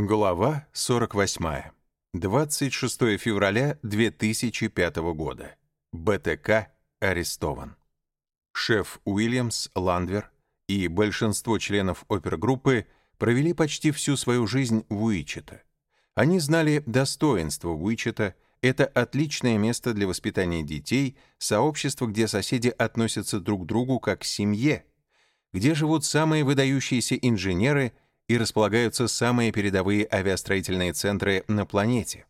Глава 48. 26 февраля 2005 года. БТК арестован. Шеф Уильямс, Ландвер и большинство членов опергруппы провели почти всю свою жизнь в Уичета. Они знали достоинство Уичета, это отличное место для воспитания детей, сообщество, где соседи относятся друг к другу как к семье, где живут самые выдающиеся инженеры – и располагаются самые передовые авиастроительные центры на планете.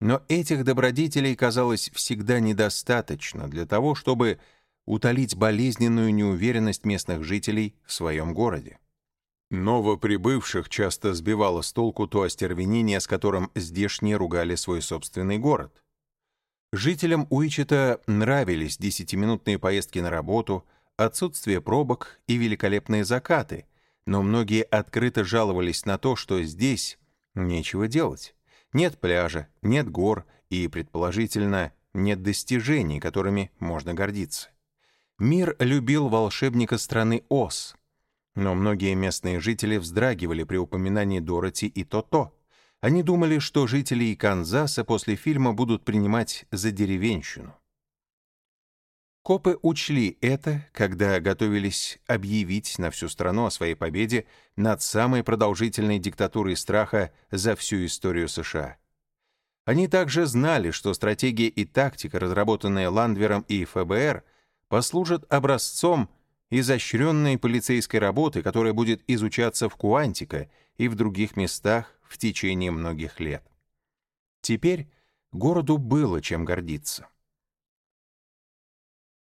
Но этих добродетелей казалось всегда недостаточно для того, чтобы утолить болезненную неуверенность местных жителей в своем городе. Новоприбывших часто сбивало с толку то остервенение, с которым здешние ругали свой собственный город. Жителям Уичета нравились десятиминутные поездки на работу, отсутствие пробок и великолепные закаты, но многие открыто жаловались на то, что здесь нечего делать. Нет пляжа, нет гор и, предположительно, нет достижений, которыми можно гордиться. Мир любил волшебника страны Оз, но многие местные жители вздрагивали при упоминании Дороти и То-То. Они думали, что жители Канзаса после фильма будут принимать за деревенщину. Копы учли это, когда готовились объявить на всю страну о своей победе над самой продолжительной диктатурой страха за всю историю США. Они также знали, что стратегия и тактика, разработанные Ландвером и ФБР, послужат образцом изощренной полицейской работы, которая будет изучаться в Куантико и в других местах в течение многих лет. Теперь городу было чем гордиться.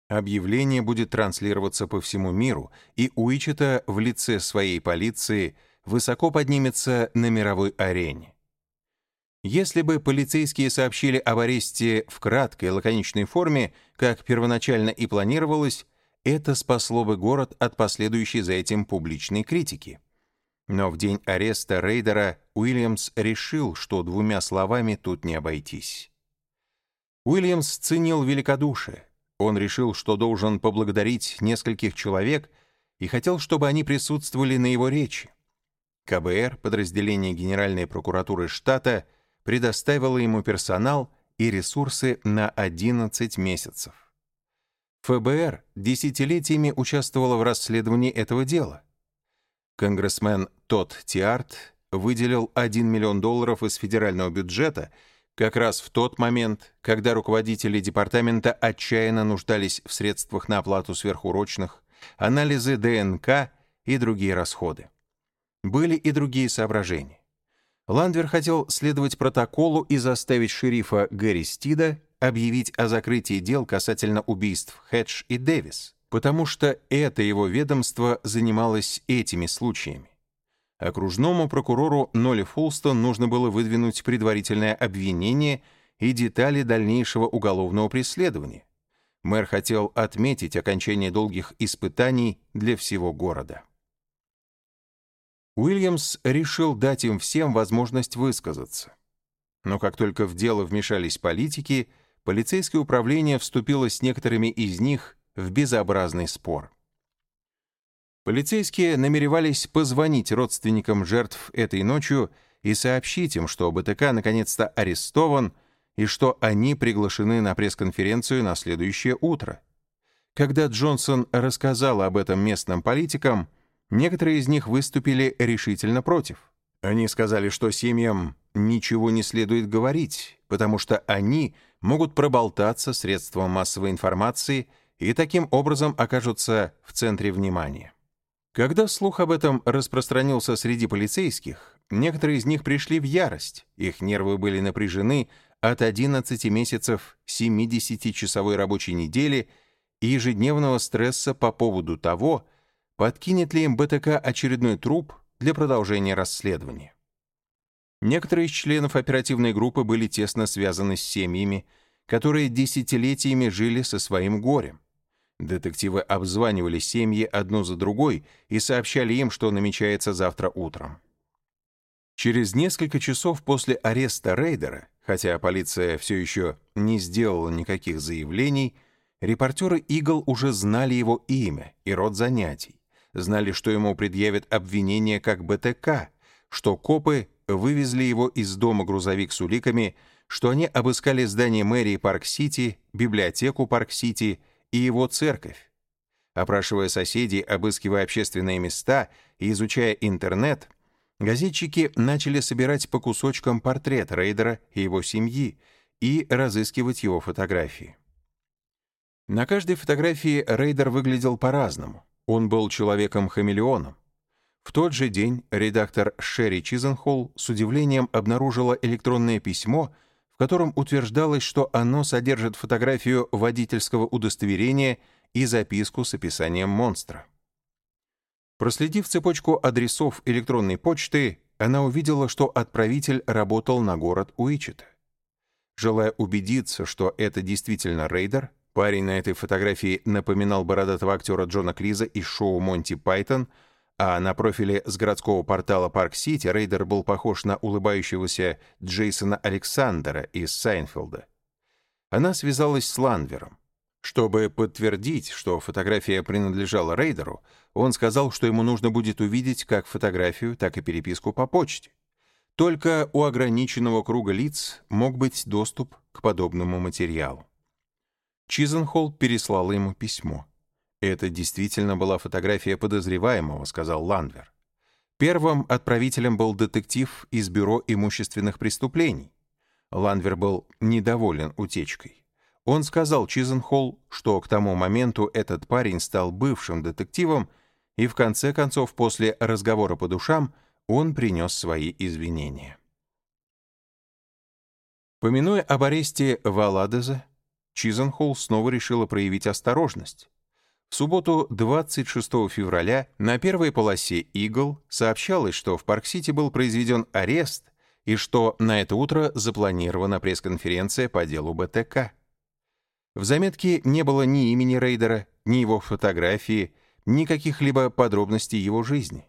Объявление будет транслироваться по всему миру, и Уичета в лице своей полиции высоко поднимется на мировой арене. Если бы полицейские сообщили об аресте в краткой лаконичной форме, как первоначально и планировалось, это спасло бы город от последующей за этим публичной критики. Но в день ареста рейдера Уильямс решил, что двумя словами тут не обойтись. Уильямс ценил великодушие, он решил, что должен поблагодарить нескольких человек и хотел, чтобы они присутствовали на его речи. КБР, подразделение Генеральной прокуратуры штата, предоставило ему персонал и ресурсы на 11 месяцев. ФБР десятилетиями участвовало в расследовании этого дела. Конгрессмен Тодд Тиарт выделил 1 миллион долларов из федерального бюджета – как раз в тот момент, когда руководители департамента отчаянно нуждались в средствах на оплату сверхурочных, анализы ДНК и другие расходы. Были и другие соображения. Ландвер хотел следовать протоколу и заставить шерифа Гэри Стида объявить о закрытии дел касательно убийств Хедж и Дэвис, потому что это его ведомство занималось этими случаями. Окружному прокурору Нолли Фулстон нужно было выдвинуть предварительное обвинение и детали дальнейшего уголовного преследования. Мэр хотел отметить окончание долгих испытаний для всего города. Уильямс решил дать им всем возможность высказаться. Но как только в дело вмешались политики, полицейское управление вступило с некоторыми из них в безобразный спор. Полицейские намеревались позвонить родственникам жертв этой ночью и сообщить им, что БТК наконец-то арестован и что они приглашены на пресс-конференцию на следующее утро. Когда Джонсон рассказал об этом местным политикам, некоторые из них выступили решительно против. Они сказали, что семьям ничего не следует говорить, потому что они могут проболтаться средством массовой информации и таким образом окажутся в центре внимания. Когда слух об этом распространился среди полицейских, некоторые из них пришли в ярость, их нервы были напряжены от 11 месяцев 70-часовой рабочей недели и ежедневного стресса по поводу того, подкинет ли им БТК очередной труп для продолжения расследования. Некоторые из членов оперативной группы были тесно связаны с семьями, которые десятилетиями жили со своим горем. Детективы обзванивали семьи одну за другой и сообщали им, что намечается завтра утром. Через несколько часов после ареста рейдера, хотя полиция все еще не сделала никаких заявлений, репортеры «Игл» уже знали его имя и род занятий, знали, что ему предъявят обвинение как БТК, что копы вывезли его из дома грузовик с уликами, что они обыскали здание мэрии Парк-Сити, библиотеку Парк-Сити и его церковь. Опрашивая соседей, обыскивая общественные места и изучая интернет, газетчики начали собирать по кусочкам портрет Рейдера и его семьи и разыскивать его фотографии. На каждой фотографии Рейдер выглядел по-разному. Он был человеком-хамелеоном. В тот же день редактор Шерри Чизенхолл с удивлением обнаружила электронное письмо, в котором утверждалось, что оно содержит фотографию водительского удостоверения и записку с описанием монстра. Проследив цепочку адресов электронной почты, она увидела, что отправитель работал на город Уичета. Желая убедиться, что это действительно рейдер, парень на этой фотографии напоминал бородатого актера Джона Клиза из шоу «Монти Пайтон», а на профиле с городского портала Парк-Сити рейдер был похож на улыбающегося Джейсона Александра из Сайнфилда. Она связалась с Ланвером. Чтобы подтвердить, что фотография принадлежала рейдеру, он сказал, что ему нужно будет увидеть как фотографию, так и переписку по почте. Только у ограниченного круга лиц мог быть доступ к подобному материалу. Чизенхолл переслал ему письмо. «Это действительно была фотография подозреваемого», — сказал Ландвер. Первым отправителем был детектив из Бюро имущественных преступлений. Ландвер был недоволен утечкой. Он сказал Чизенхолл, что к тому моменту этот парень стал бывшим детективом, и в конце концов, после разговора по душам, он принес свои извинения. Памятуя об аресте Валадеза, Чизенхолл снова решила проявить осторожность. В субботу 26 февраля на первой полосе «Игл» сообщалось, что в Парк-Сити был произведен арест и что на это утро запланирована пресс-конференция по делу БТК. В заметке не было ни имени рейдера, ни его фотографии, ни каких-либо подробностей его жизни.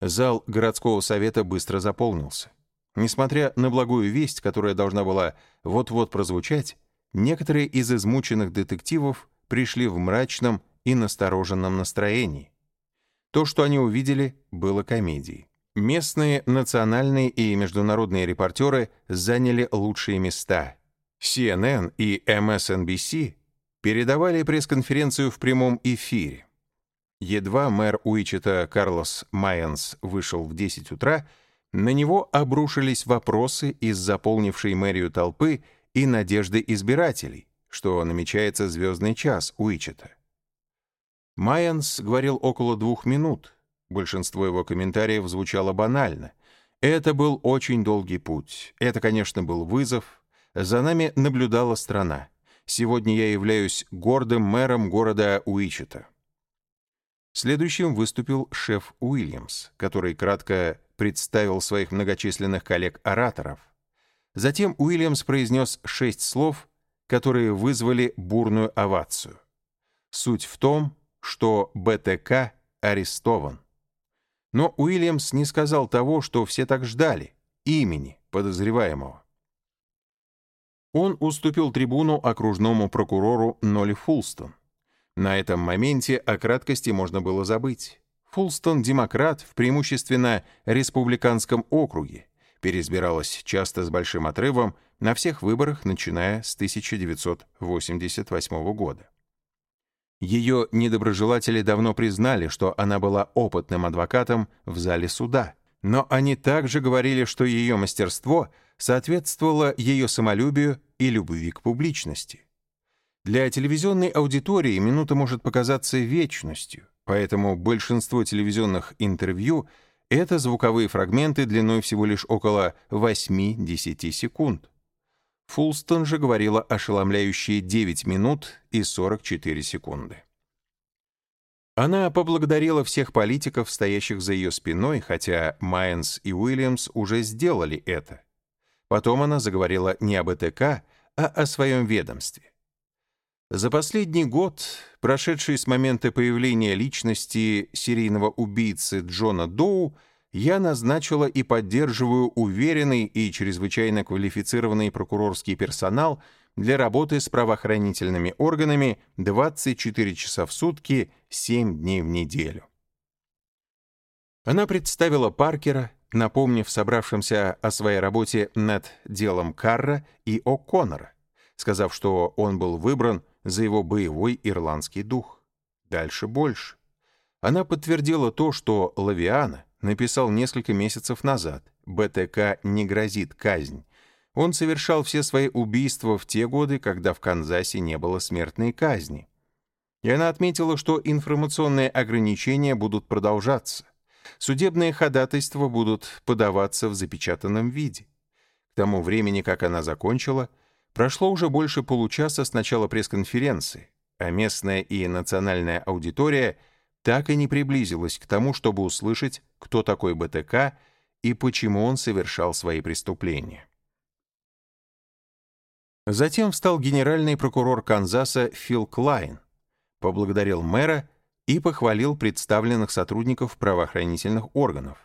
Зал городского совета быстро заполнился. Несмотря на благую весть, которая должна была вот-вот прозвучать, некоторые из измученных детективов пришли в мрачном и настороженном настроении. То, что они увидели, было комедией. Местные, национальные и международные репортеры заняли лучшие места, CNN и MSNBC передавали пресс-конференцию в прямом эфире. Едва мэр Уичета Карлос Майенс вышел в 10 утра, на него обрушились вопросы из заполнившей мэрию толпы и надежды избирателей, что намечается звездный час Уичета. Майенс говорил около двух минут. Большинство его комментариев звучало банально. Это был очень долгий путь. Это, конечно, был вызов, за нами наблюдала страна. Сегодня я являюсь гордым мэром города Уичета. Следующим выступил шеф Уильямс, который кратко представил своих многочисленных коллег-ораторов. Затем Уильямс произнес шесть слов, которые вызвали бурную овацию. Суть в том, что БТК арестован. Но Уильямс не сказал того, что все так ждали, имени подозреваемого он уступил трибуну окружному прокурору Нолли Фулстон. На этом моменте о краткости можно было забыть. Фулстон — демократ в преимущественно республиканском округе, переизбиралась часто с большим отрывом на всех выборах, начиная с 1988 года. Ее недоброжелатели давно признали, что она была опытным адвокатом в зале суда, но они также говорили, что ее мастерство соответствовало ее самолюбию и любви к публичности. Для телевизионной аудитории минута может показаться вечностью, поэтому большинство телевизионных интервью — это звуковые фрагменты длиной всего лишь около 8-10 секунд. Фулстон же говорила ошеломляющие 9 минут и 44 секунды. Она поблагодарила всех политиков, стоящих за ее спиной, хотя Майнс и Уильямс уже сделали это. Потом она заговорила не об ЭТК, а о своем ведомстве. За последний год, прошедший с момента появления личности серийного убийцы Джона Доу, я назначила и поддерживаю уверенный и чрезвычайно квалифицированный прокурорский персонал для работы с правоохранительными органами 24 часа в сутки, 7 дней в неделю. Она представила Паркера, напомнив собравшимся о своей работе над делом Карра и О'Коннора, сказав, что он был выбран за его боевой ирландский дух. Дальше больше. Она подтвердила то, что Лавиана написал несколько месяцев назад. БТК не грозит казнь. Он совершал все свои убийства в те годы, когда в Канзасе не было смертной казни. И она отметила, что информационные ограничения будут продолжаться. Судебные ходатайства будут подаваться в запечатанном виде. К тому времени, как она закончила, прошло уже больше получаса с начала пресс-конференции, а местная и национальная аудитория так и не приблизилась к тому, чтобы услышать, кто такой БТК и почему он совершал свои преступления. Затем встал генеральный прокурор Канзаса Фил Клайн, поблагодарил мэра и похвалил представленных сотрудников правоохранительных органов.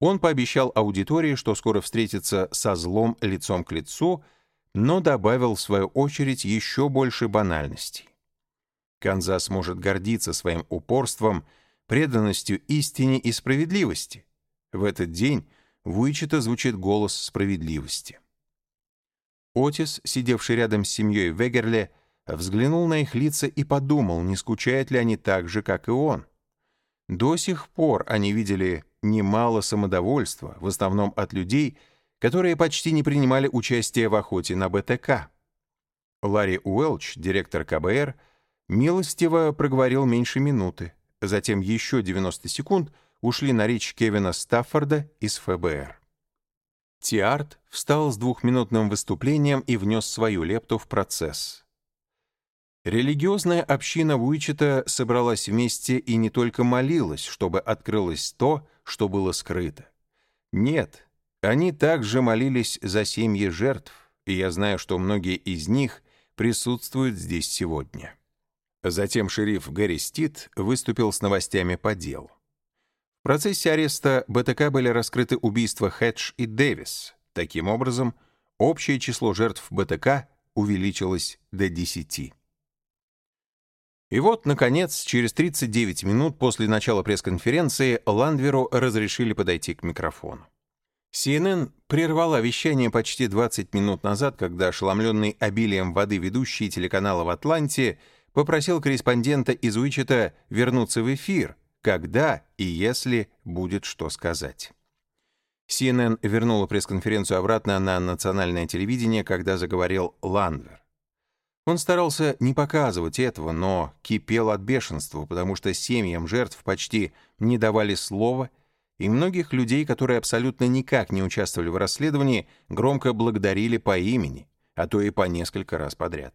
Он пообещал аудитории, что скоро встретится со злом лицом к лицу, но добавил в свою очередь еще больше банальностей. Канзас может гордиться своим упорством, преданностью истине и справедливости. В этот день в Уичета звучит голос справедливости. Отис, сидевший рядом с семьей Вегерле, взглянул на их лица и подумал, не скучают ли они так же, как и он. До сих пор они видели немало самодовольства, в основном от людей, которые почти не принимали участие в охоте на БТК. Ларри Уэлч, директор КБР, милостиво проговорил меньше минуты, затем еще 90 секунд ушли на речь Кевина Стаффорда из ФБР. Тиарт встал с двухминутным выступлением и внес свою лепту в процесс. Религиозная община Уичета собралась вместе и не только молилась, чтобы открылось то, что было скрыто. Нет, они также молились за семьи жертв, и я знаю, что многие из них присутствуют здесь сегодня. Затем шериф Гэри Стит выступил с новостями по делу. В процессе ареста БТК были раскрыты убийства Хедж и Дэвис. Таким образом, общее число жертв БТК увеличилось до 10. И вот, наконец, через 39 минут после начала пресс-конференции Ландверу разрешили подойти к микрофону. CNN прервала вещание почти 20 минут назад, когда ошеломленный обилием воды ведущий телеканала в Атланте попросил корреспондента из Уичета вернуться в эфир, когда и если будет что сказать. CNN вернула пресс-конференцию обратно на национальное телевидение, когда заговорил Ландвер. Он старался не показывать этого, но кипел от бешенства, потому что семьям жертв почти не давали слова, и многих людей, которые абсолютно никак не участвовали в расследовании, громко благодарили по имени, а то и по несколько раз подряд.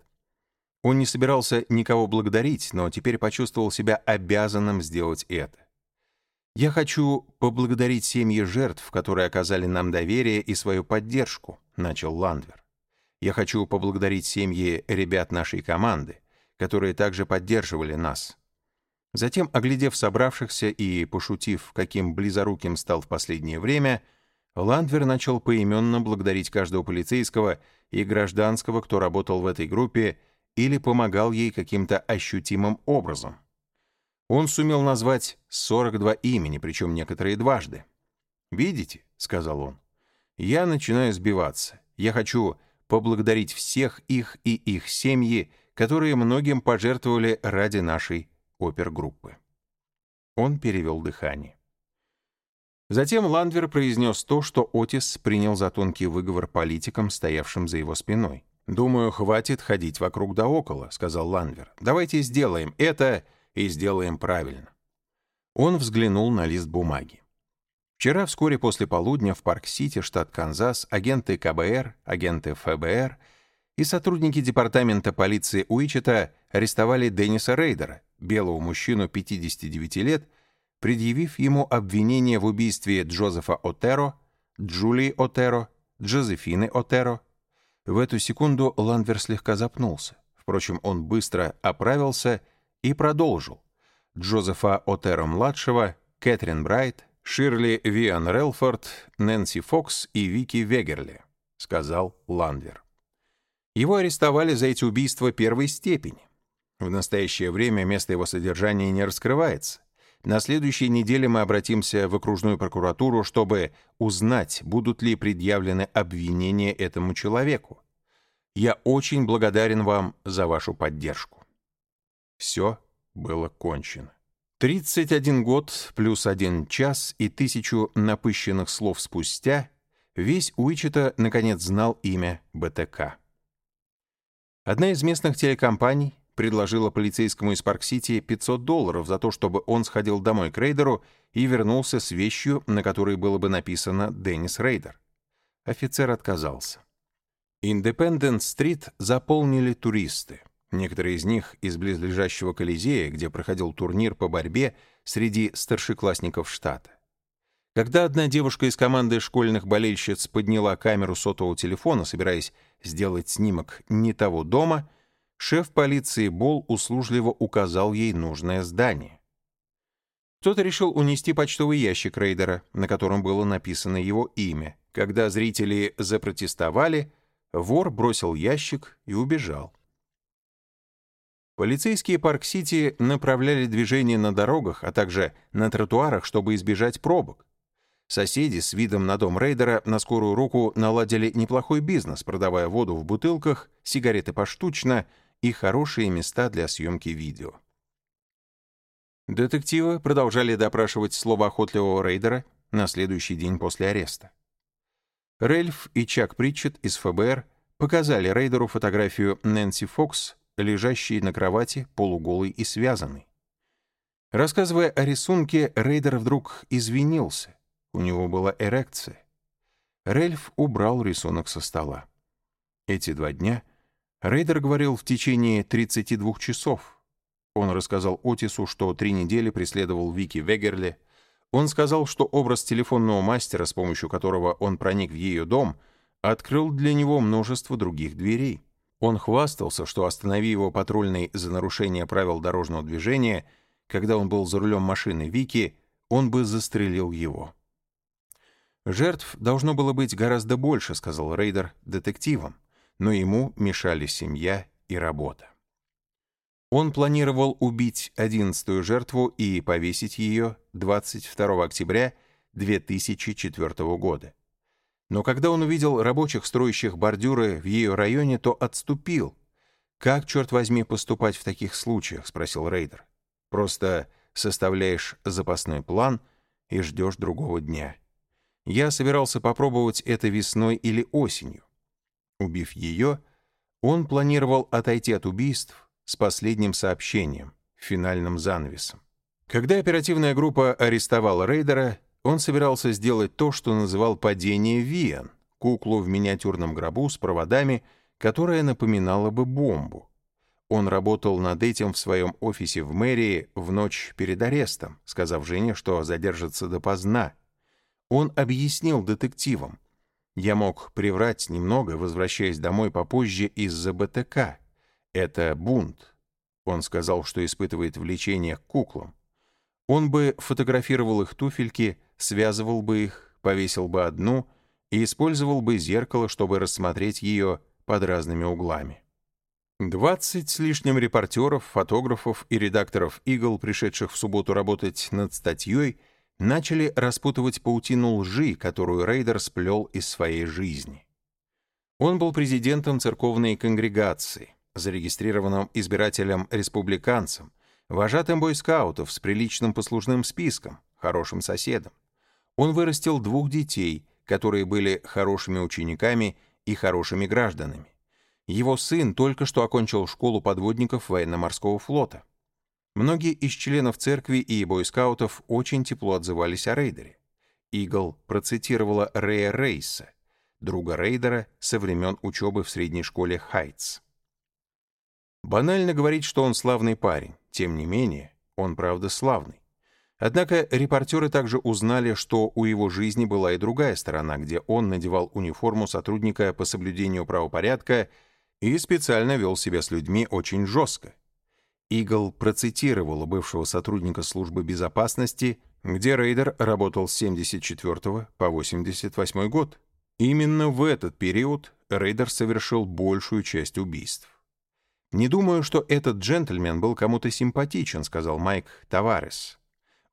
Он не собирался никого благодарить, но теперь почувствовал себя обязанным сделать это. «Я хочу поблагодарить семьи жертв, которые оказали нам доверие и свою поддержку», — начал Ландвер. Я хочу поблагодарить семьи ребят нашей команды, которые также поддерживали нас. Затем, оглядев собравшихся и пошутив, каким близоруким стал в последнее время, Ландвер начал поименно благодарить каждого полицейского и гражданского, кто работал в этой группе или помогал ей каким-то ощутимым образом. Он сумел назвать 42 имени, причем некоторые дважды. «Видите», — сказал он, — «я начинаю сбиваться. Я хочу поблагодарить всех их и их семьи, которые многим пожертвовали ради нашей опергруппы. Он перевел дыхание. Затем Ландвер произнес то, что Отис принял за тонкий выговор политикам, стоявшим за его спиной. «Думаю, хватит ходить вокруг да около», — сказал Ландвер. «Давайте сделаем это и сделаем правильно». Он взглянул на лист бумаги. Вчера, вскоре после полудня, в Парк-Сити, штат Канзас, агенты КБР, агенты ФБР и сотрудники департамента полиции Уичета арестовали Денниса Рейдера, белого мужчину 59 лет, предъявив ему обвинение в убийстве Джозефа Отеро, Джулии Отеро, Джозефины Отеро. В эту секунду Ландвер слегка запнулся. Впрочем, он быстро оправился и продолжил. Джозефа Отеро-младшего, Кэтрин Брайт, Ширли Виан Релфорд, Нэнси Фокс и Вики Вегерли», — сказал Ландвер. Его арестовали за эти убийства первой степени. В настоящее время место его содержания не раскрывается. на следующей неделе мы обратимся в окружную прокуратуру, чтобы узнать, будут ли предъявлены обвинения этому человеку. Я очень благодарен вам за вашу поддержку. Все было кончено. 31 год плюс один час и тысячу напыщенных слов спустя весь Уичета наконец знал имя БТК. Одна из местных телекомпаний предложила полицейскому из Парк-Сити 500 долларов за то, чтобы он сходил домой к Рейдеру и вернулся с вещью, на которой было бы написано «Деннис Рейдер». Офицер отказался. Индепендент-стрит заполнили туристы. Некоторые из них из близлежащего Колизея, где проходил турнир по борьбе среди старшеклассников штата. Когда одна девушка из команды школьных болельщиц подняла камеру сотового телефона, собираясь сделать снимок не того дома, шеф полиции Бол услужливо указал ей нужное здание. Кто-то решил унести почтовый ящик рейдера, на котором было написано его имя. Когда зрители запротестовали, вор бросил ящик и убежал. Полицейские Парк-Сити направляли движение на дорогах, а также на тротуарах, чтобы избежать пробок. Соседи с видом на дом рейдера на скорую руку наладили неплохой бизнес, продавая воду в бутылках, сигареты поштучно и хорошие места для съемки видео. Детективы продолжали допрашивать словоохотливого рейдера на следующий день после ареста. Рельф и Чак Притчет из ФБР показали рейдеру фотографию Нэнси Фокс лежащий на кровати, полуголый и связанный. Рассказывая о рисунке, Рейдер вдруг извинился. У него была эрекция. Рельф убрал рисунок со стола. Эти два дня Рейдер говорил в течение 32 часов. Он рассказал Отису, что три недели преследовал Вики Вегерли. Он сказал, что образ телефонного мастера, с помощью которого он проник в ее дом, открыл для него множество других дверей. Он хвастался, что останови его патрульный за нарушение правил дорожного движения, когда он был за рулем машины Вики, он бы застрелил его. «Жертв должно было быть гораздо больше», — сказал Рейдер детективам, но ему мешали семья и работа. Он планировал убить одиннадцатую жертву и повесить ее 22 октября 2004 года. Но когда он увидел рабочих, строящих бордюры в ее районе, то отступил. «Как, черт возьми, поступать в таких случаях?» — спросил Рейдер. «Просто составляешь запасной план и ждешь другого дня. Я собирался попробовать это весной или осенью. Убив ее, он планировал отойти от убийств с последним сообщением, финальным занавесом. Когда оперативная группа арестовала Рейдера, он собирался сделать то, что называл «падение Виен», куклу в миниатюрном гробу с проводами, которая напоминала бы бомбу. Он работал над этим в своем офисе в мэрии в ночь перед арестом, сказав Жене, что задержится допоздна. Он объяснил детективам. «Я мог приврать немного, возвращаясь домой попозже из-за БТК. Это бунт». Он сказал, что испытывает влечение к куклам. Он бы фотографировал их туфельки, связывал бы их, повесил бы одну и использовал бы зеркало, чтобы рассмотреть ее под разными углами. Двадцать с лишним репортеров, фотографов и редакторов «Игл», пришедших в субботу работать над статьей, начали распутывать паутину лжи, которую Рейдер сплел из своей жизни. Он был президентом церковной конгрегации, зарегистрированным избирателем-республиканцем, вожатым бойскаутов с приличным послужным списком, хорошим соседом. Он вырастил двух детей, которые были хорошими учениками и хорошими гражданами. Его сын только что окончил школу подводников военно-морского флота. Многие из членов церкви и бойскаутов очень тепло отзывались о рейдере. Игл процитировала Рэя Рейса, друга рейдера со времен учебы в средней школе Хайтс. Банально говорить, что он славный парень. Тем не менее, он правда славный. Однако репортеры также узнали, что у его жизни была и другая сторона, где он надевал униформу сотрудника по соблюдению правопорядка и специально вел себя с людьми очень жестко. Игл процитировала бывшего сотрудника службы безопасности, где рейдер работал с 74 по 88 год. Именно в этот период рейдер совершил большую часть убийств. «Не думаю, что этот джентльмен был кому-то симпатичен», — сказал Майк Таварес.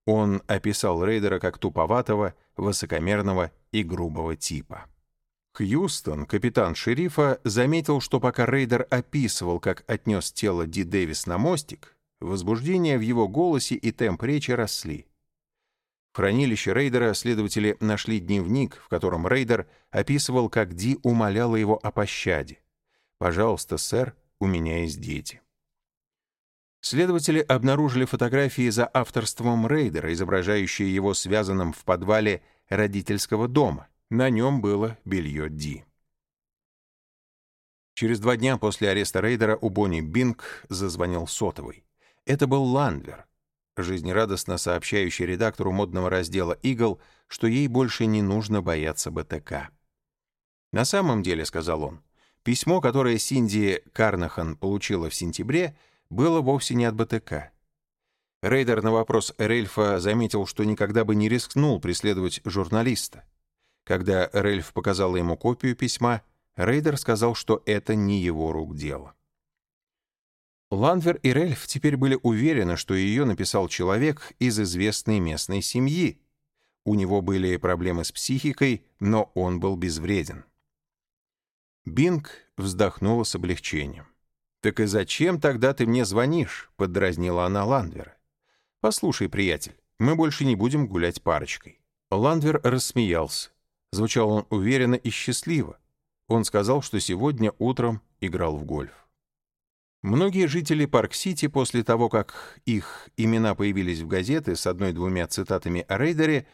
Он описал Рейдера как туповатого, высокомерного и грубого типа. Хьюстон, капитан шерифа, заметил, что пока Рейдер описывал, как отнес тело Ди Дэвис на мостик, возбуждение в его голосе и темп речи росли. В хранилище Рейдера следователи нашли дневник, в котором Рейдер описывал, как Ди умоляла его о пощаде. «Пожалуйста, сэр, у меня есть дети». Следователи обнаружили фотографии за авторством Рейдера, изображающие его связанным в подвале родительского дома. На нем было белье Ди. Через два дня после ареста Рейдера у Бонни Бинг зазвонил сотовый. Это был Ландвер, жизнерадостно сообщающий редактору модного раздела «Игл», что ей больше не нужно бояться БТК. «На самом деле», — сказал он, — «письмо, которое Синди Карнахан получила в сентябре, было вовсе не от БТК. Рейдер на вопрос Рельфа заметил, что никогда бы не рискнул преследовать журналиста. Когда Рельф показал ему копию письма, Рейдер сказал, что это не его рук дело. Ландвер и Рельф теперь были уверены, что ее написал человек из известной местной семьи. У него были проблемы с психикой, но он был безвреден. Бинг вздохнула с облегчением. «Так и зачем тогда ты мне звонишь?» — поддразнила она Ландвера. «Послушай, приятель, мы больше не будем гулять парочкой». Ландвер рассмеялся. Звучал он уверенно и счастливо. Он сказал, что сегодня утром играл в гольф. Многие жители Парк-Сити после того, как их имена появились в газете с одной-двумя цитатами о рейдере,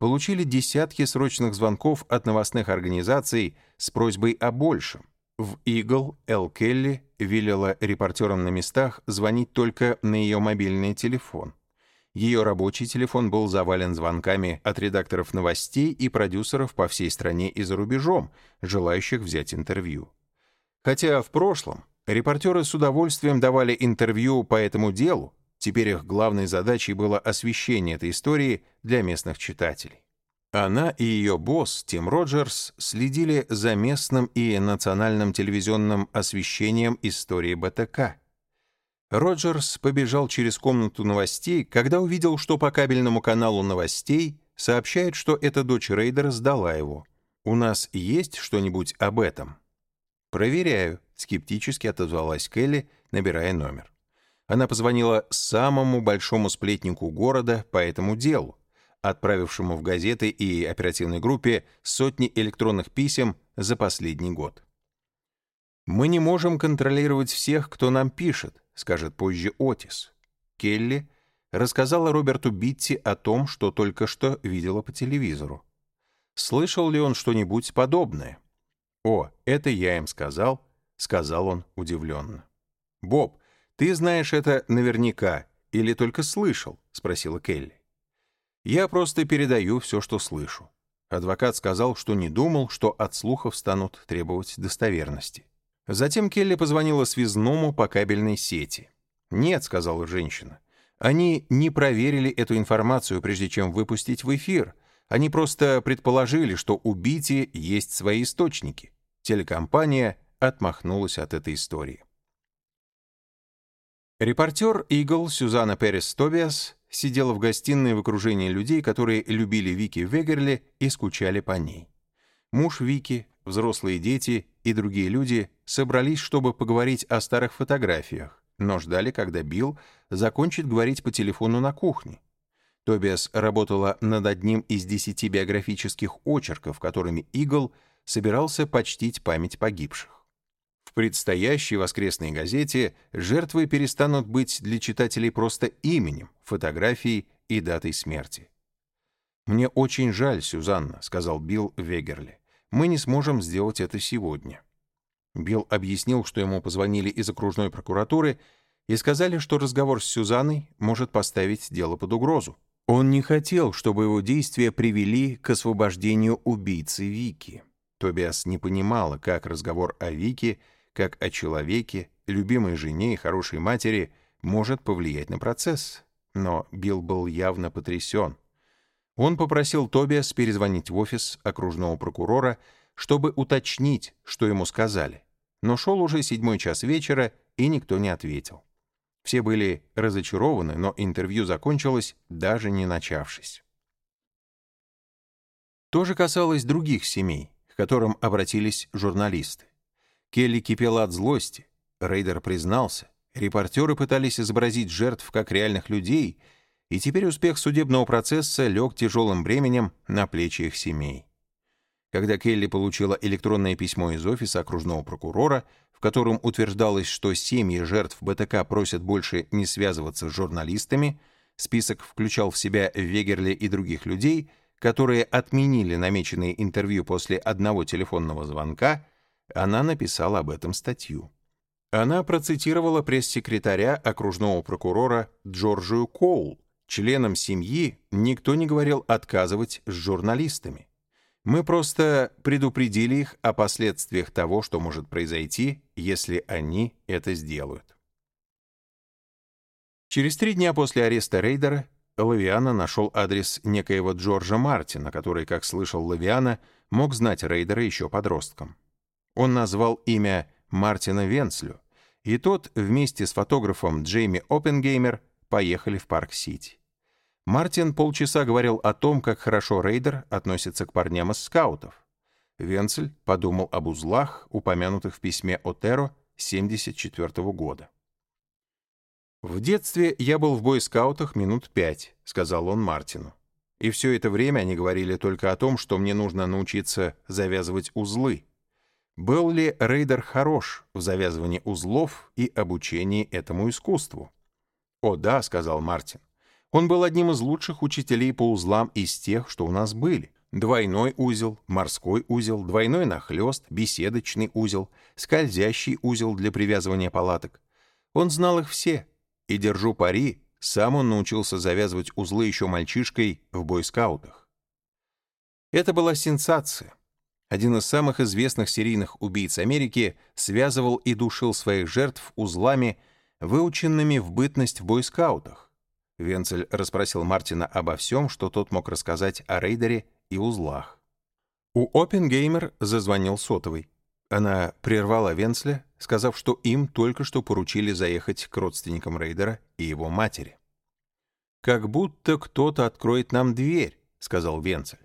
получили десятки срочных звонков от новостных организаций с просьбой о большем. В «Игл» Эл Келли велела репортерам на местах звонить только на ее мобильный телефон. Ее рабочий телефон был завален звонками от редакторов новостей и продюсеров по всей стране и за рубежом, желающих взять интервью. Хотя в прошлом репортеры с удовольствием давали интервью по этому делу, теперь их главной задачей было освещение этой истории для местных читателей. Она и ее босс Тим Роджерс следили за местным и национальным телевизионным освещением истории БТК. Роджерс побежал через комнату новостей, когда увидел, что по кабельному каналу новостей сообщают, что эта дочь Рейдера сдала его. «У нас есть что-нибудь об этом?» «Проверяю», — скептически отозвалась Келли, набирая номер. Она позвонила самому большому сплетнику города по этому делу, отправившему в газеты и оперативной группе сотни электронных писем за последний год. «Мы не можем контролировать всех, кто нам пишет», скажет позже Отис. Келли рассказала Роберту Битти о том, что только что видела по телевизору. Слышал ли он что-нибудь подобное? «О, это я им сказал», — сказал он удивленно. «Боб, ты знаешь это наверняка или только слышал?» — спросила Келли. «Я просто передаю все, что слышу». Адвокат сказал, что не думал, что от слухов станут требовать достоверности. Затем Келли позвонила связному по кабельной сети. «Нет», — сказала женщина, — «они не проверили эту информацию, прежде чем выпустить в эфир. Они просто предположили, что у Бити есть свои источники». Телекомпания отмахнулась от этой истории. Репортер «Игл» Сюзанна Перес Тобиас сидела в гостиной в окружении людей, которые любили Вики Вегерли и скучали по ней. Муж Вики, взрослые дети и другие люди собрались, чтобы поговорить о старых фотографиях, но ждали, когда Билл закончит говорить по телефону на кухне. Тобиас работала над одним из десяти биографических очерков, которыми Игл собирался почтить память погибших. В предстоящей воскресной газете жертвы перестанут быть для читателей просто именем, фотографией и датой смерти. «Мне очень жаль, Сюзанна», — сказал Билл Вегерли. «Мы не сможем сделать это сегодня». Билл объяснил, что ему позвонили из окружной прокуратуры и сказали, что разговор с Сюзанной может поставить дело под угрозу. Он не хотел, чтобы его действия привели к освобождению убийцы Вики. Тобиас не понимала, как разговор о Вике, как о человеке, любимой жене и хорошей матери может повлиять на процесс. Но Билл был явно потрясен. Он попросил Тобиас перезвонить в офис окружного прокурора, чтобы уточнить, что ему сказали. Но шел уже седьмой час вечера, и никто не ответил. Все были разочарованы, но интервью закончилось, даже не начавшись. То же касалось других семей, к которым обратились журналисты. Келли кипела от злости. Рейдер признался. Репортеры пытались изобразить жертв как реальных людей, и теперь успех судебного процесса лег тяжелым бременем на плечи их семей. Когда Келли получила электронное письмо из офиса окружного прокурора, в котором утверждалось, что семьи жертв БТК просят больше не связываться с журналистами, список включал в себя Вегерли и других людей, которые отменили намеченные интервью после одного телефонного звонка, она написала об этом статью. Она процитировала пресс-секретаря окружного прокурора Джорджию Коул. Членам семьи никто не говорил отказывать с журналистами. Мы просто предупредили их о последствиях того, что может произойти, если они это сделают. Через три дня после ареста Рейдера Лавиана нашел адрес некоего Джорджа Мартина, который, как слышал Лавиана, мог знать Рейдера еще подростком. Он назвал имя Мартина Венцлю, и тот вместе с фотографом Джейми Оппенгеймер поехали в Парк-Сити. Мартин полчаса говорил о том, как хорошо Рейдер относится к парням из скаутов. Венцель подумал об узлах, упомянутых в письме Отеро 74 -го года. «В детстве я был в бойскаутах минут пять», — сказал он Мартину. «И все это время они говорили только о том, что мне нужно научиться завязывать узлы. Был ли Рейдер хорош в завязывании узлов и обучении этому искусству?» «О да», — сказал Мартин. Он был одним из лучших учителей по узлам из тех, что у нас были. Двойной узел, морской узел, двойной нахлест, беседочный узел, скользящий узел для привязывания палаток. Он знал их все. И, держу пари, сам он научился завязывать узлы еще мальчишкой в бойскаутах. Это была сенсация. Один из самых известных серийных убийц Америки связывал и душил своих жертв узлами, выученными в бытность в бойскаутах. Венцель расспросил Мартина обо всем, что тот мог рассказать о рейдере и узлах. У Опенгеймер зазвонил сотовый. Она прервала Венцля, сказав, что им только что поручили заехать к родственникам рейдера и его матери. «Как будто кто-то откроет нам дверь», — сказал Венцель.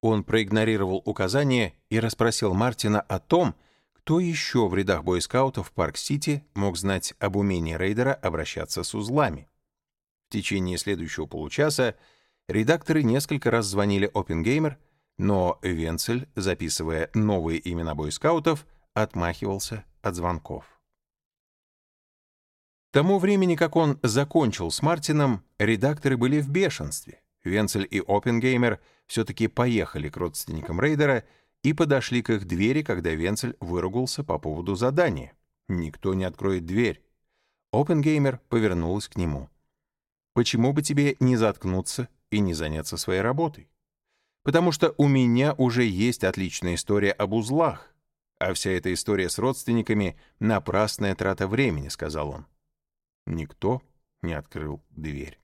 Он проигнорировал указание и расспросил Мартина о том, кто еще в рядах бойскаутов Парк-Сити мог знать об умении рейдера обращаться с узлами. В течение следующего получаса редакторы несколько раз звонили Опенгеймер, но Венцель, записывая новые имена бойскаутов, отмахивался от звонков. К тому времени, как он закончил с Мартином, редакторы были в бешенстве. Венцель и Опенгеймер все-таки поехали к родственникам Рейдера и подошли к их двери, когда Венцель выругался по поводу задания. «Никто не откроет дверь». Опенгеймер повернулась к нему. Почему бы тебе не заткнуться и не заняться своей работой? Потому что у меня уже есть отличная история об узлах, а вся эта история с родственниками — напрасная трата времени, — сказал он. Никто не открыл дверь.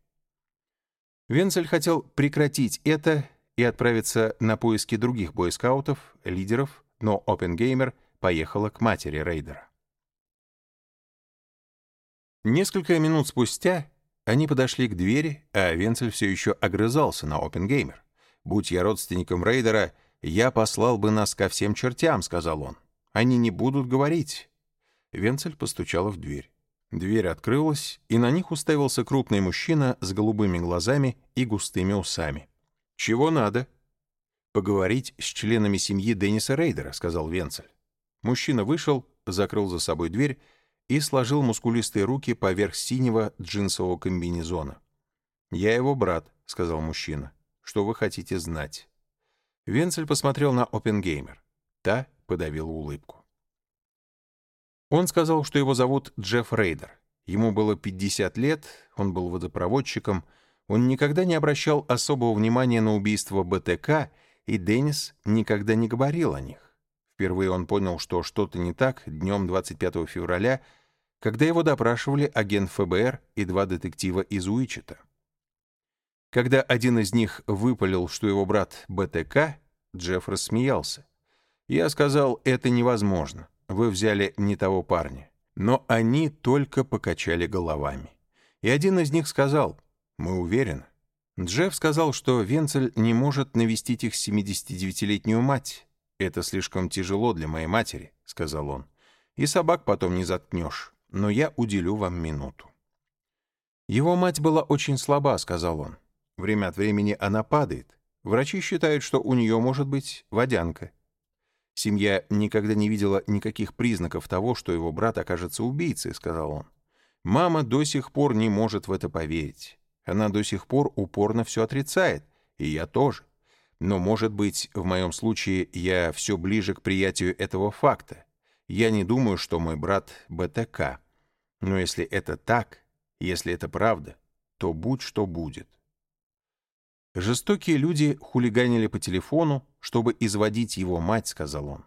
Венцель хотел прекратить это и отправиться на поиски других бойскаутов, лидеров, но Опенгеймер поехала к матери Рейдера. Несколько минут спустя они подошли к двери, а Венцель все еще огрызался на Опенгеймер. «Будь я родственником Рейдера, я послал бы нас ко всем чертям», — сказал он. «Они не будут говорить». Венцель постучал в дверь. Дверь открылась, и на них уставился крупный мужчина с голубыми глазами и густыми усами. «Чего надо?» «Поговорить с членами семьи Денниса Рейдера», — сказал Венцель. Мужчина вышел, закрыл за собой дверь и сложил мускулистые руки поверх синего джинсового комбинезона. «Я его брат», — сказал мужчина. «Что вы хотите знать?» Венцель посмотрел на Опенгеймер. Та подавила улыбку. Он сказал, что его зовут Джефф Рейдер. Ему было 50 лет, он был водопроводчиком, он никогда не обращал особого внимания на убийство БТК, и Деннис никогда не говорил о них. Впервые он понял, что что-то не так днем 25 февраля когда его допрашивали агент ФБР и два детектива из Уичета. Когда один из них выпалил, что его брат БТК, Джефф рассмеялся. «Я сказал, это невозможно. Вы взяли не того парня. Но они только покачали головами. И один из них сказал, «Мы уверены». Джефф сказал, что Венцель не может навестить их 79-летнюю мать. «Это слишком тяжело для моей матери», — сказал он. «И собак потом не заткнешь, но я уделю вам минуту». «Его мать была очень слаба», — сказал он. «Время от времени она падает. Врачи считают, что у нее может быть водянка. Семья никогда не видела никаких признаков того, что его брат окажется убийцей», — сказал он. «Мама до сих пор не может в это поверить. Она до сих пор упорно все отрицает, и я тоже. Но, может быть, в моем случае я все ближе к приятию этого факта. Я не думаю, что мой брат БТК. Но если это так, если это правда, то будь что будет. Жестокие люди хулиганили по телефону, чтобы изводить его мать, сказал он.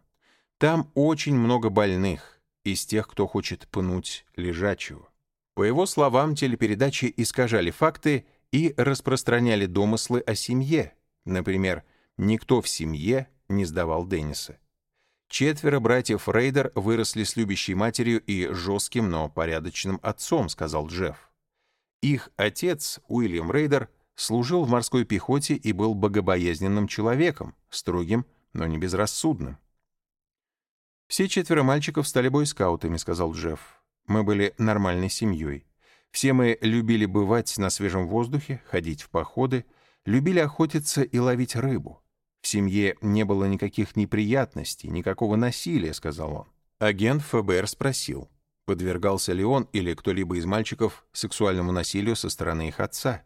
Там очень много больных, из тех, кто хочет пнуть лежачего. По его словам, телепередачи искажали факты и распространяли домыслы о семье. Например, никто в семье не сдавал Денниса. Четверо братьев Рейдер выросли с любящей матерью и жестким, но порядочным отцом, сказал Джефф. Их отец, Уильям Рейдер, служил в морской пехоте и был богобоязненным человеком, строгим, но не безрассудным. «Все четверо мальчиков стали бойскаутами», — сказал Джефф. Мы были нормальной семьей. Все мы любили бывать на свежем воздухе, ходить в походы, любили охотиться и ловить рыбу. В семье не было никаких неприятностей, никакого насилия, сказал он. Агент ФБР спросил, подвергался ли он или кто-либо из мальчиков сексуальному насилию со стороны их отца.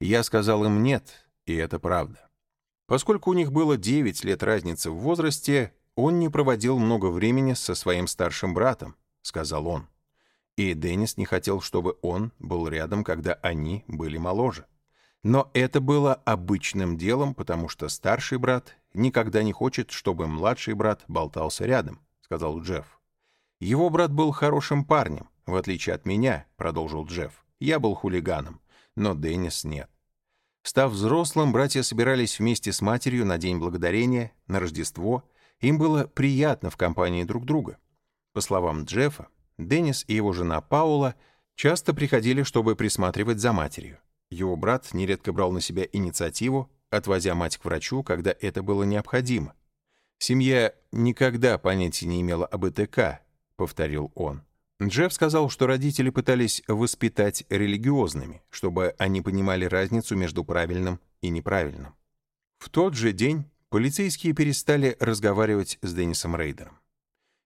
Я сказал им нет, и это правда. Поскольку у них было 9 лет разницы в возрасте, он не проводил много времени со своим старшим братом, сказал он. И Деннис не хотел, чтобы он был рядом, когда они были моложе. Но это было обычным делом, потому что старший брат никогда не хочет, чтобы младший брат болтался рядом, сказал Джефф. Его брат был хорошим парнем, в отличие от меня, продолжил Джефф. Я был хулиганом, но Деннис нет. Став взрослым, братья собирались вместе с матерью на День Благодарения, на Рождество. Им было приятно в компании друг друга. По словам Джеффа, Деннис и его жена Паула часто приходили, чтобы присматривать за матерью. Его брат нередко брал на себя инициативу, отвозя мать к врачу, когда это было необходимо. «Семья никогда понятия не имела об ЭТК», — повторил он. Джефф сказал, что родители пытались воспитать религиозными, чтобы они понимали разницу между правильным и неправильным. В тот же день полицейские перестали разговаривать с Деннисом Рейдером.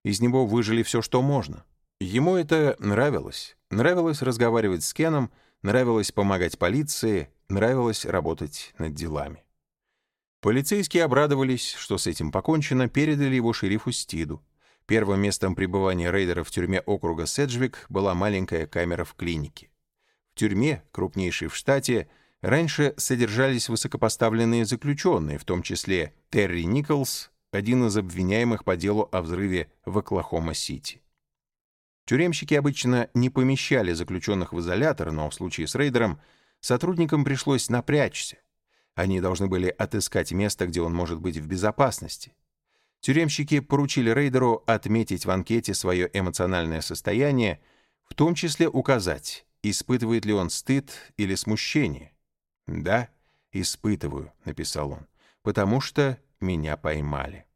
Из него выжили все, что можно. Ему это нравилось. Нравилось разговаривать с Кеном, нравилось помогать полиции, нравилось работать над делами. Полицейские обрадовались, что с этим покончено, передали его шерифу Стиду. Первым местом пребывания рейдера в тюрьме округа Седжвик была маленькая камера в клинике. В тюрьме, крупнейшей в штате, раньше содержались высокопоставленные заключенные, в том числе Терри Николс, один из обвиняемых по делу о взрыве в Оклахома-Сити. Тюремщики обычно не помещали заключенных в изолятор, но в случае с рейдером сотрудникам пришлось напрячься. Они должны были отыскать место, где он может быть в безопасности. Тюремщики поручили рейдеру отметить в анкете свое эмоциональное состояние, в том числе указать, испытывает ли он стыд или смущение. «Да, испытываю», — написал он, — «потому что меня поймали».